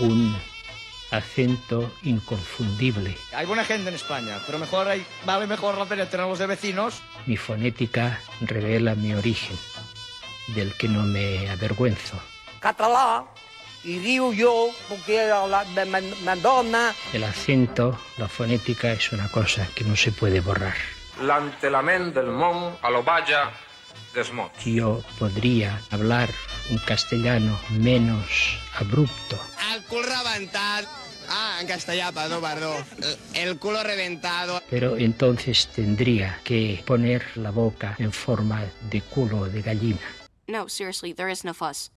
un acento inconfundible. Hay buena gente en España, pero mejor hay, vale mejor la pena tenerlos de vecinos. Mi fonética revela mi origen, del que no me avergüenzo. Catalá, y digo yo, porque la de Madonna. El acento, la fonética es una cosa que no se puede borrar. L'antelament del món a l'ovalla des mots. Yo podría hablar un castellano menos abrupto. El cul reventat. Ah, en castellà, perdó, perdó. El culo reventado. Pero entonces tendría que poner la boca en forma de culo de gallina. No, seriously, there is no fuss.